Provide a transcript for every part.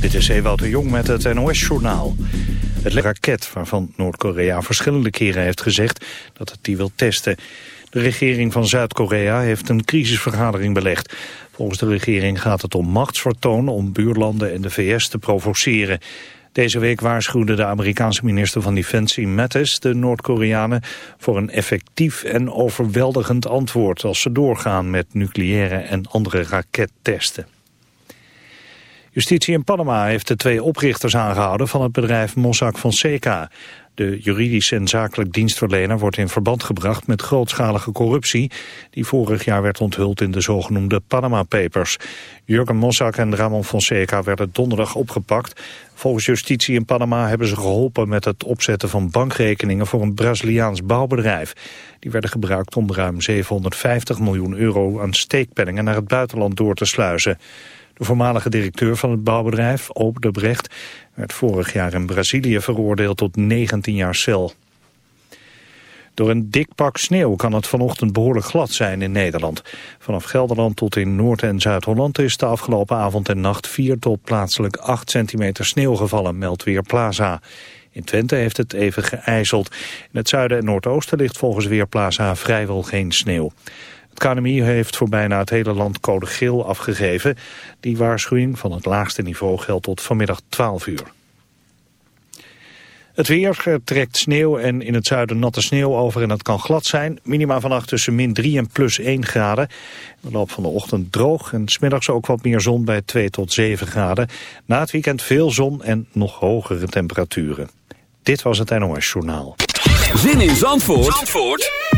Dit is Ewout de Jong met het NOS-journaal. Het raket waarvan Noord-Korea verschillende keren heeft gezegd dat het die wil testen. De regering van Zuid-Korea heeft een crisisvergadering belegd. Volgens de regering gaat het om machtsvertoon om buurlanden en de VS te provoceren. Deze week waarschuwde de Amerikaanse minister van Defensie Mattis de Noord-Koreanen voor een effectief en overweldigend antwoord als ze doorgaan met nucleaire en andere rakettesten. Justitie in Panama heeft de twee oprichters aangehouden van het bedrijf Mossack Fonseca. De juridisch en zakelijk dienstverlener wordt in verband gebracht met grootschalige corruptie die vorig jaar werd onthuld in de zogenoemde Panama Papers. Jurgen Mossack en Ramon Fonseca werden donderdag opgepakt. Volgens justitie in Panama hebben ze geholpen met het opzetten van bankrekeningen voor een Braziliaans bouwbedrijf. Die werden gebruikt om ruim 750 miljoen euro aan steekpenningen naar het buitenland door te sluizen. De voormalige directeur van het bouwbedrijf, Oop de Brecht, werd vorig jaar in Brazilië veroordeeld tot 19 jaar cel. Door een dik pak sneeuw kan het vanochtend behoorlijk glad zijn in Nederland. Vanaf Gelderland tot in Noord- en Zuid-Holland is de afgelopen avond en nacht 4 tot plaatselijk 8 centimeter sneeuw gevallen, meldt Weerplaza. In Twente heeft het even geijzeld. In het zuiden en noordoosten ligt volgens Weerplaza vrijwel geen sneeuw. Het KNMI heeft voor bijna het hele land code geel afgegeven. Die waarschuwing van het laagste niveau geldt tot vanmiddag 12 uur. Het weer trekt sneeuw en in het zuiden natte sneeuw over en het kan glad zijn. Minima vannacht tussen min 3 en plus 1 graden. De loop van de ochtend droog en smiddags ook wat meer zon bij 2 tot 7 graden. Na het weekend veel zon en nog hogere temperaturen. Dit was het NOS Journaal. Zin in Zandvoort, Zandvoort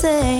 say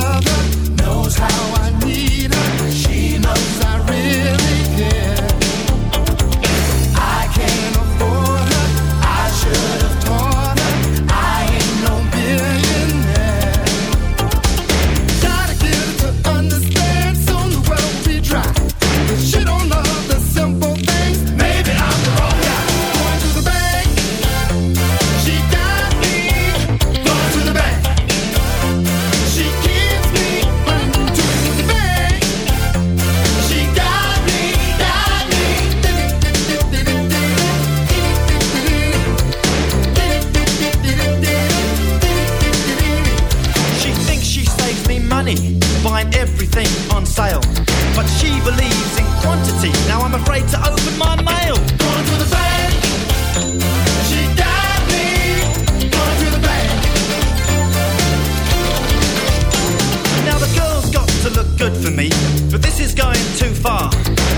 But this is going too far,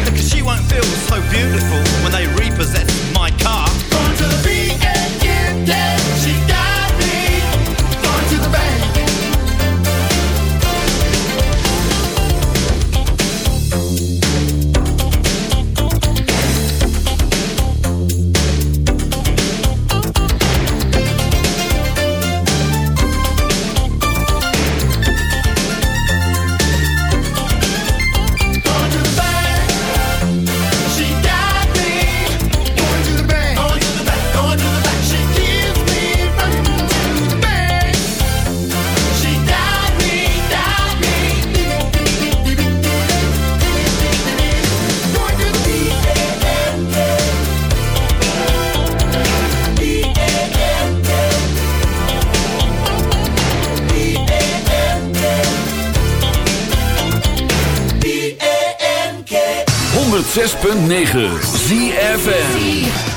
because she won't feel so beautiful when they repossess my car. 106.9 ZFN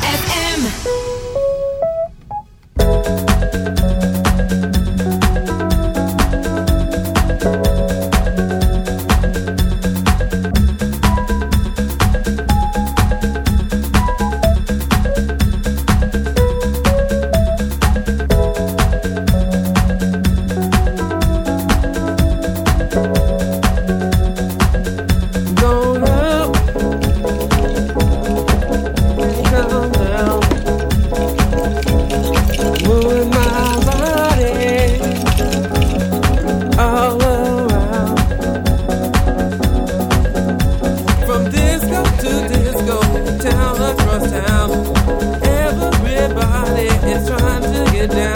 down.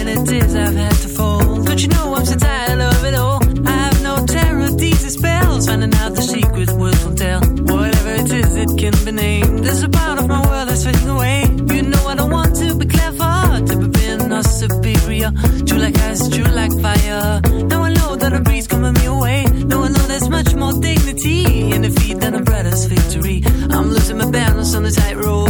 Too many tears I've had to fold. Don't you know I'm so tired of it all? I have no terror these spells. Finding out the secret words won't tell. Whatever it is, it can be named. There's a part of my world that's fading away. You know I don't want to be clever, to be being or superior. True like ice, true like fire. Now I know that a breeze coming me away. Now I know there's much more dignity in defeat than a brother's victory. I'm losing my balance on the tightrope.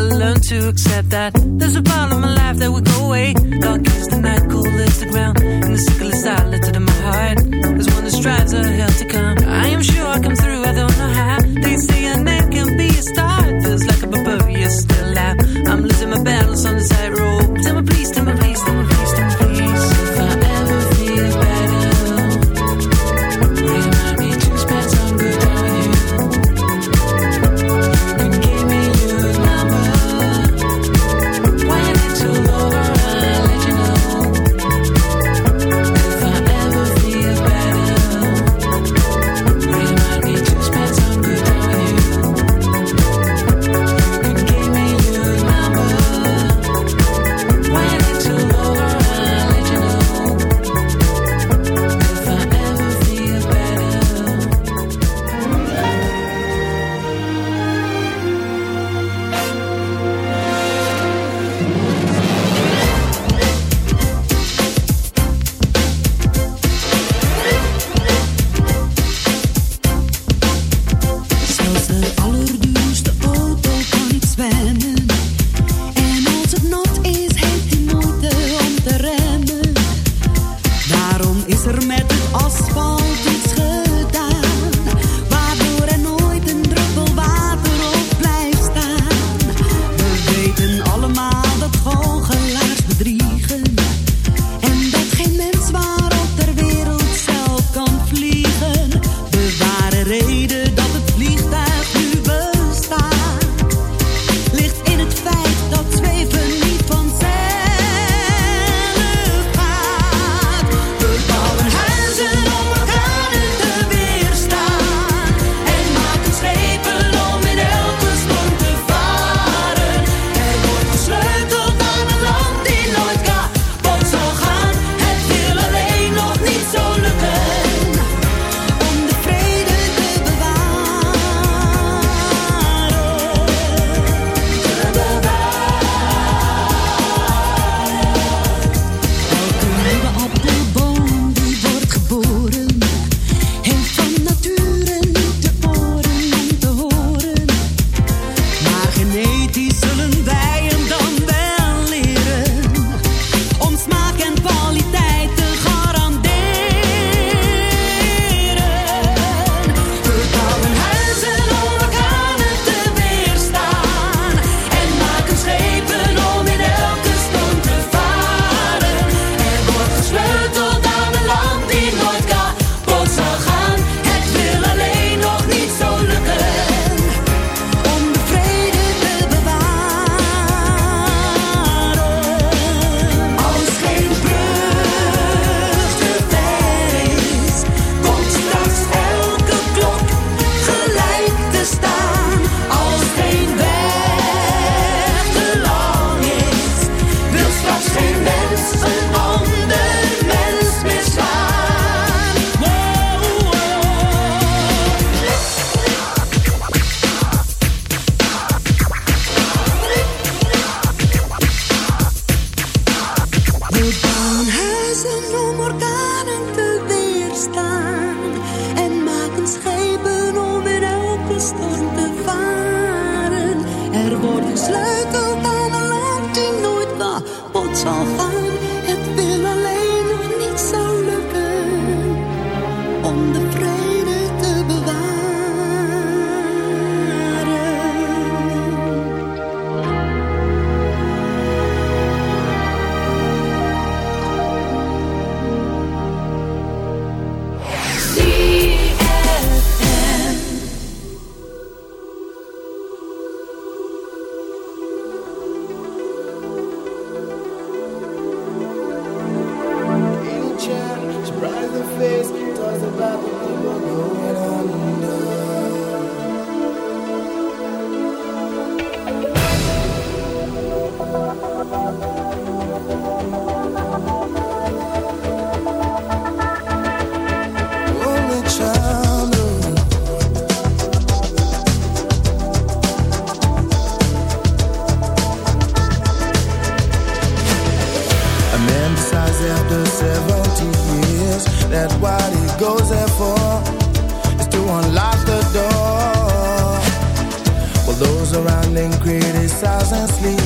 around and criticize and sleep.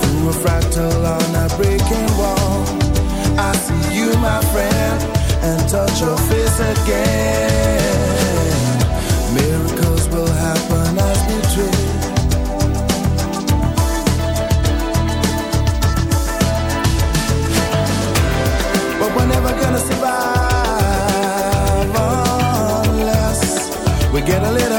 Through a fractal on a breaking wall, I see you, my friend, and touch your face again. Miracles will happen as we dream. But we're never gonna see. get a little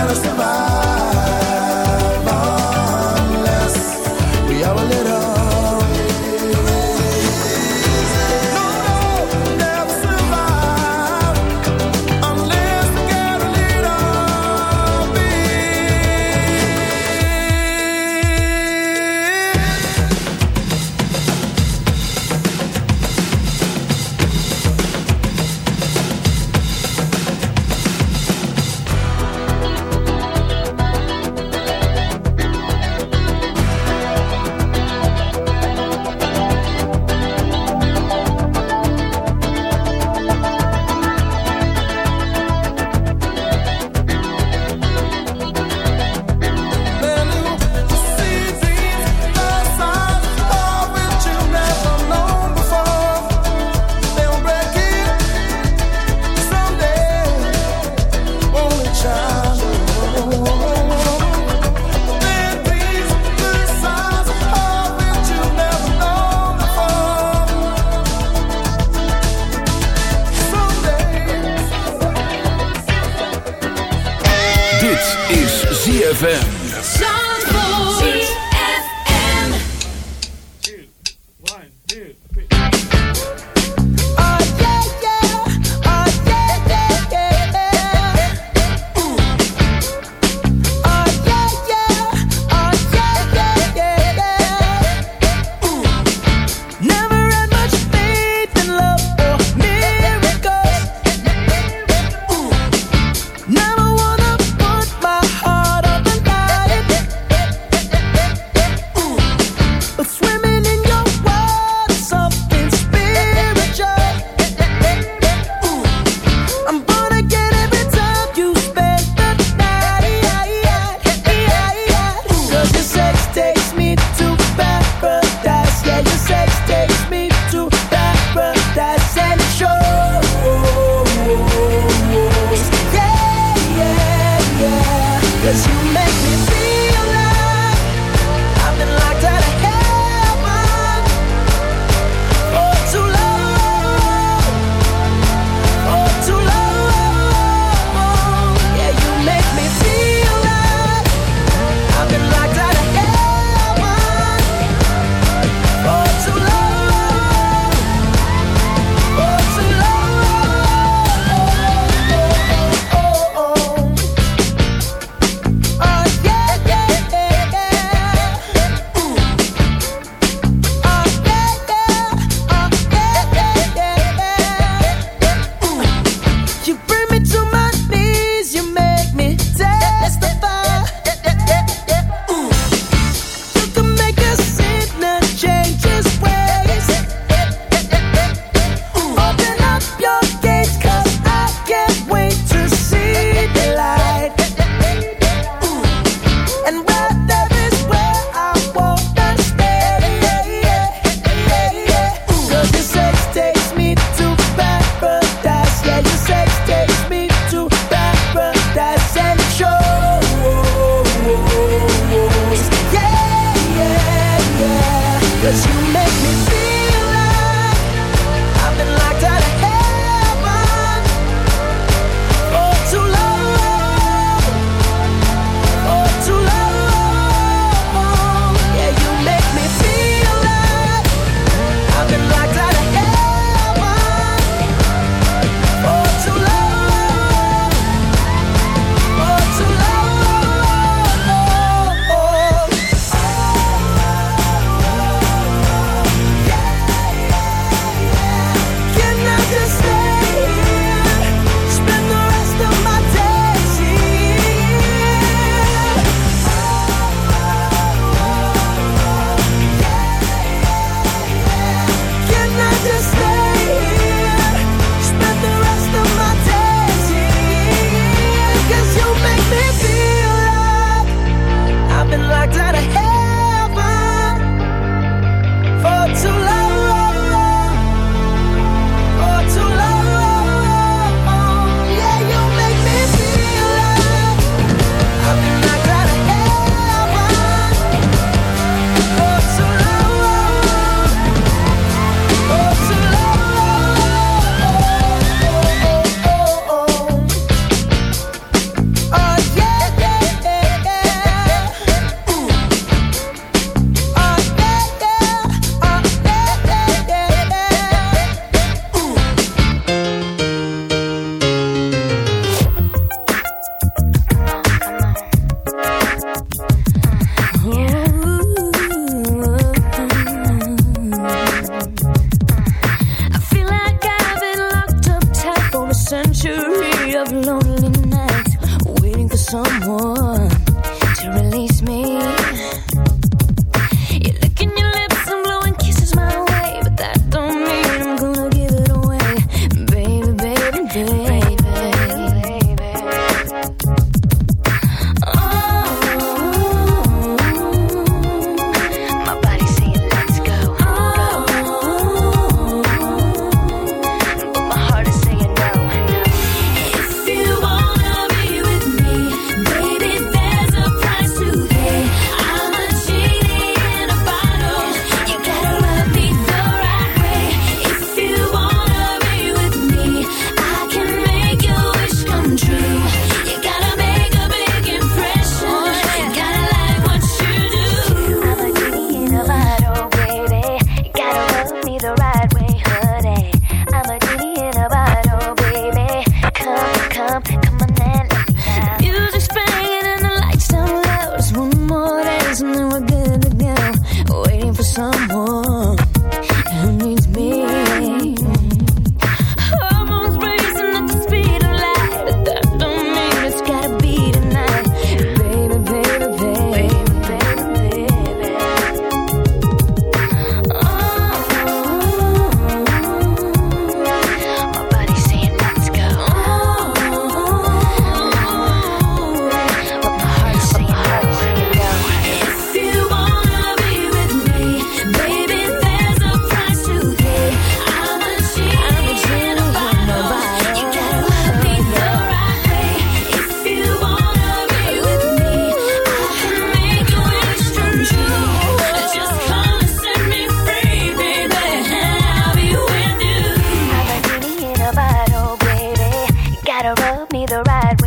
quero sambar.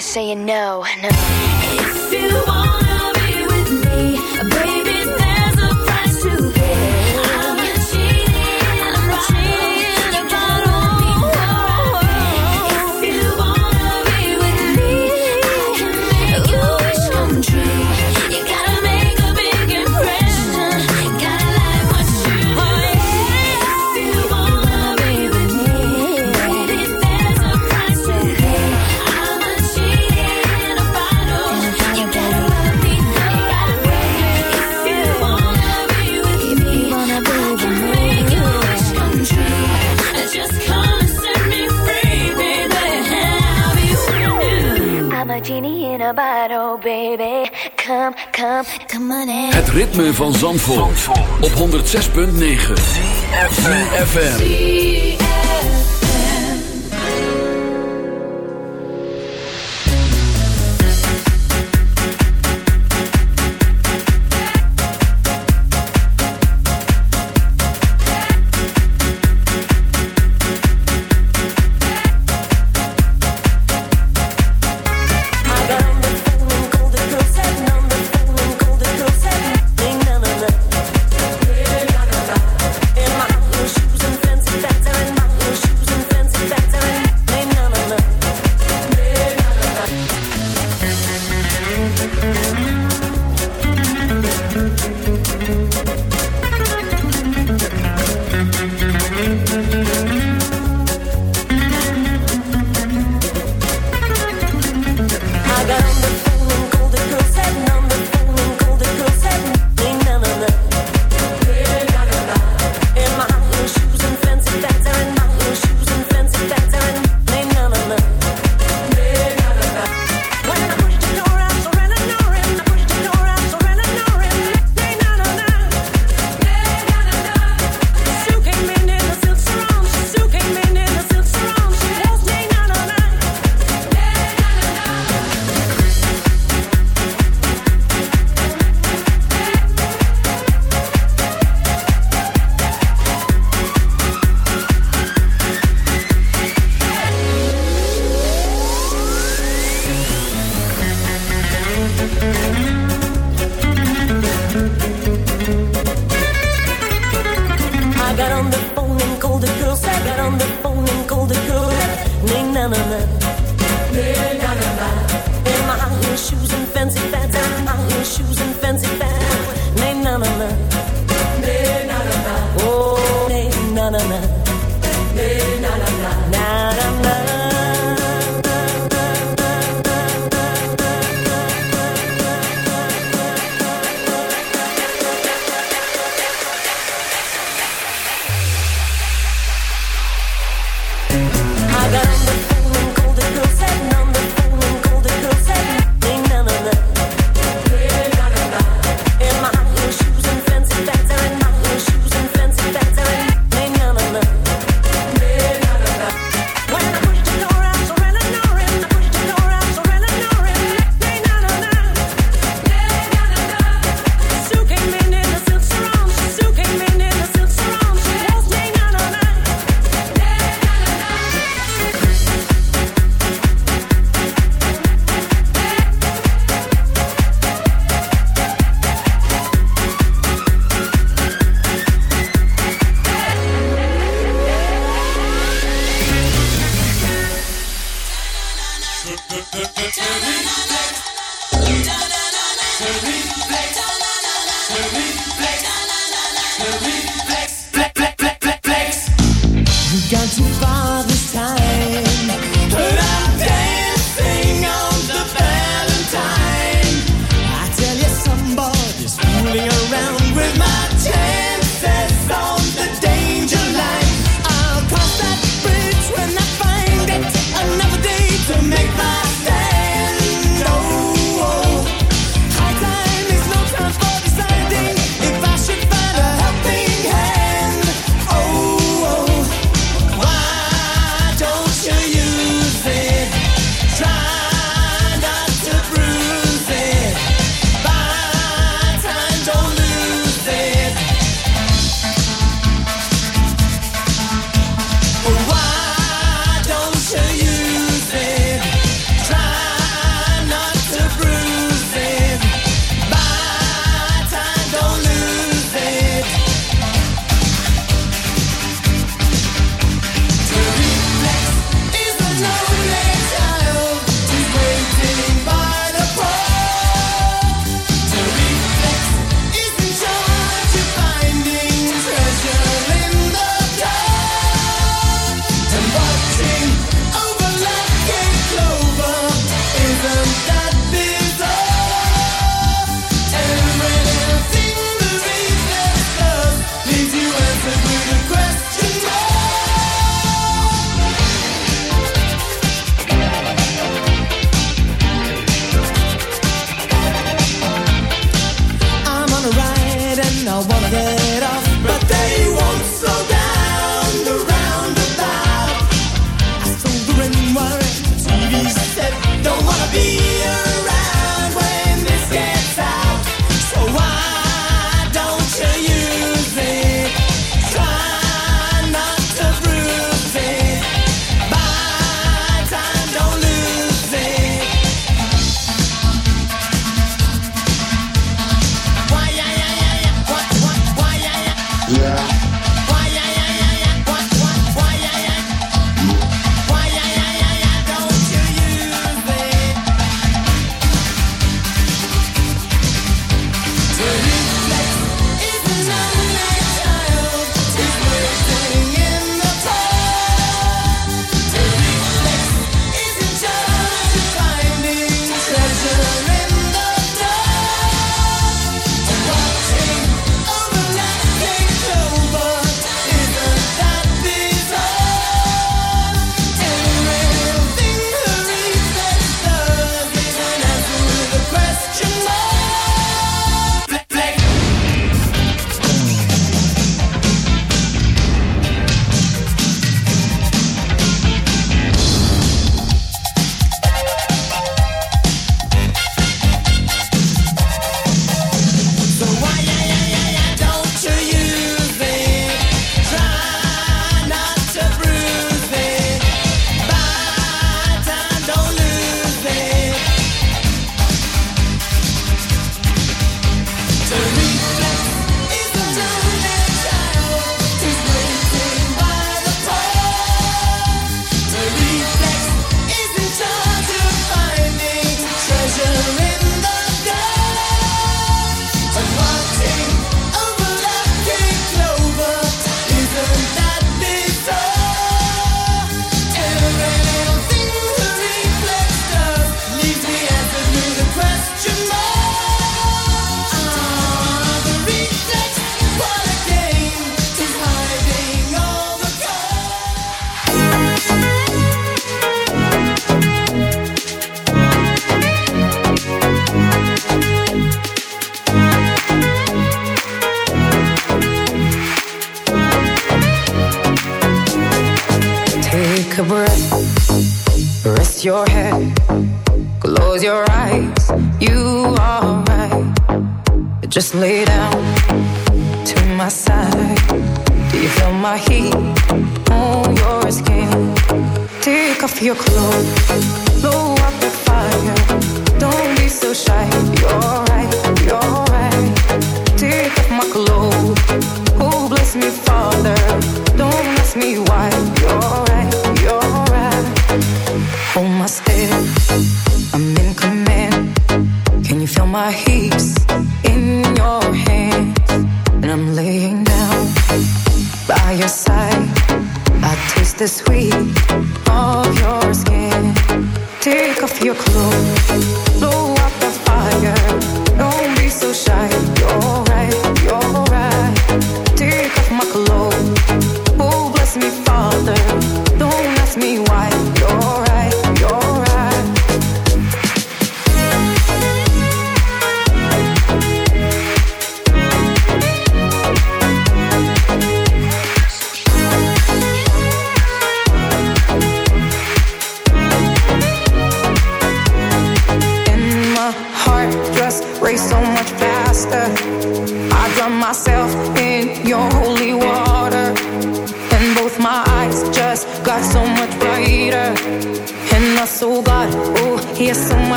saying no, no. bottle, baby. Come, come, come on in. Het ritme van Zandvoort, Zandvoort. op 106.9 FM.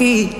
You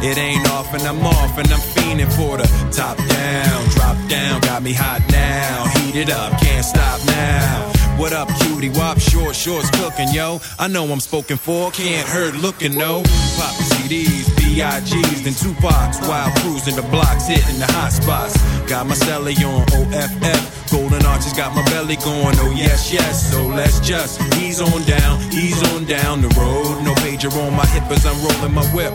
It ain't off and I'm off and I'm fiending for the top down, drop down. Got me hot now, heat it up, can't stop now. What up, cutie? Wop, short shorts cooking, yo. I know I'm spoken for, can't hurt looking, no. Pop CDs, B.I.G.'s, then Tupac's while cruising the blocks, hitting the hot spots. Got my celly on OFF. Golden arches got my belly going, oh yes, yes. So let's just ease on down, ease on down the road. No pager on my hip as I'm rolling my whip.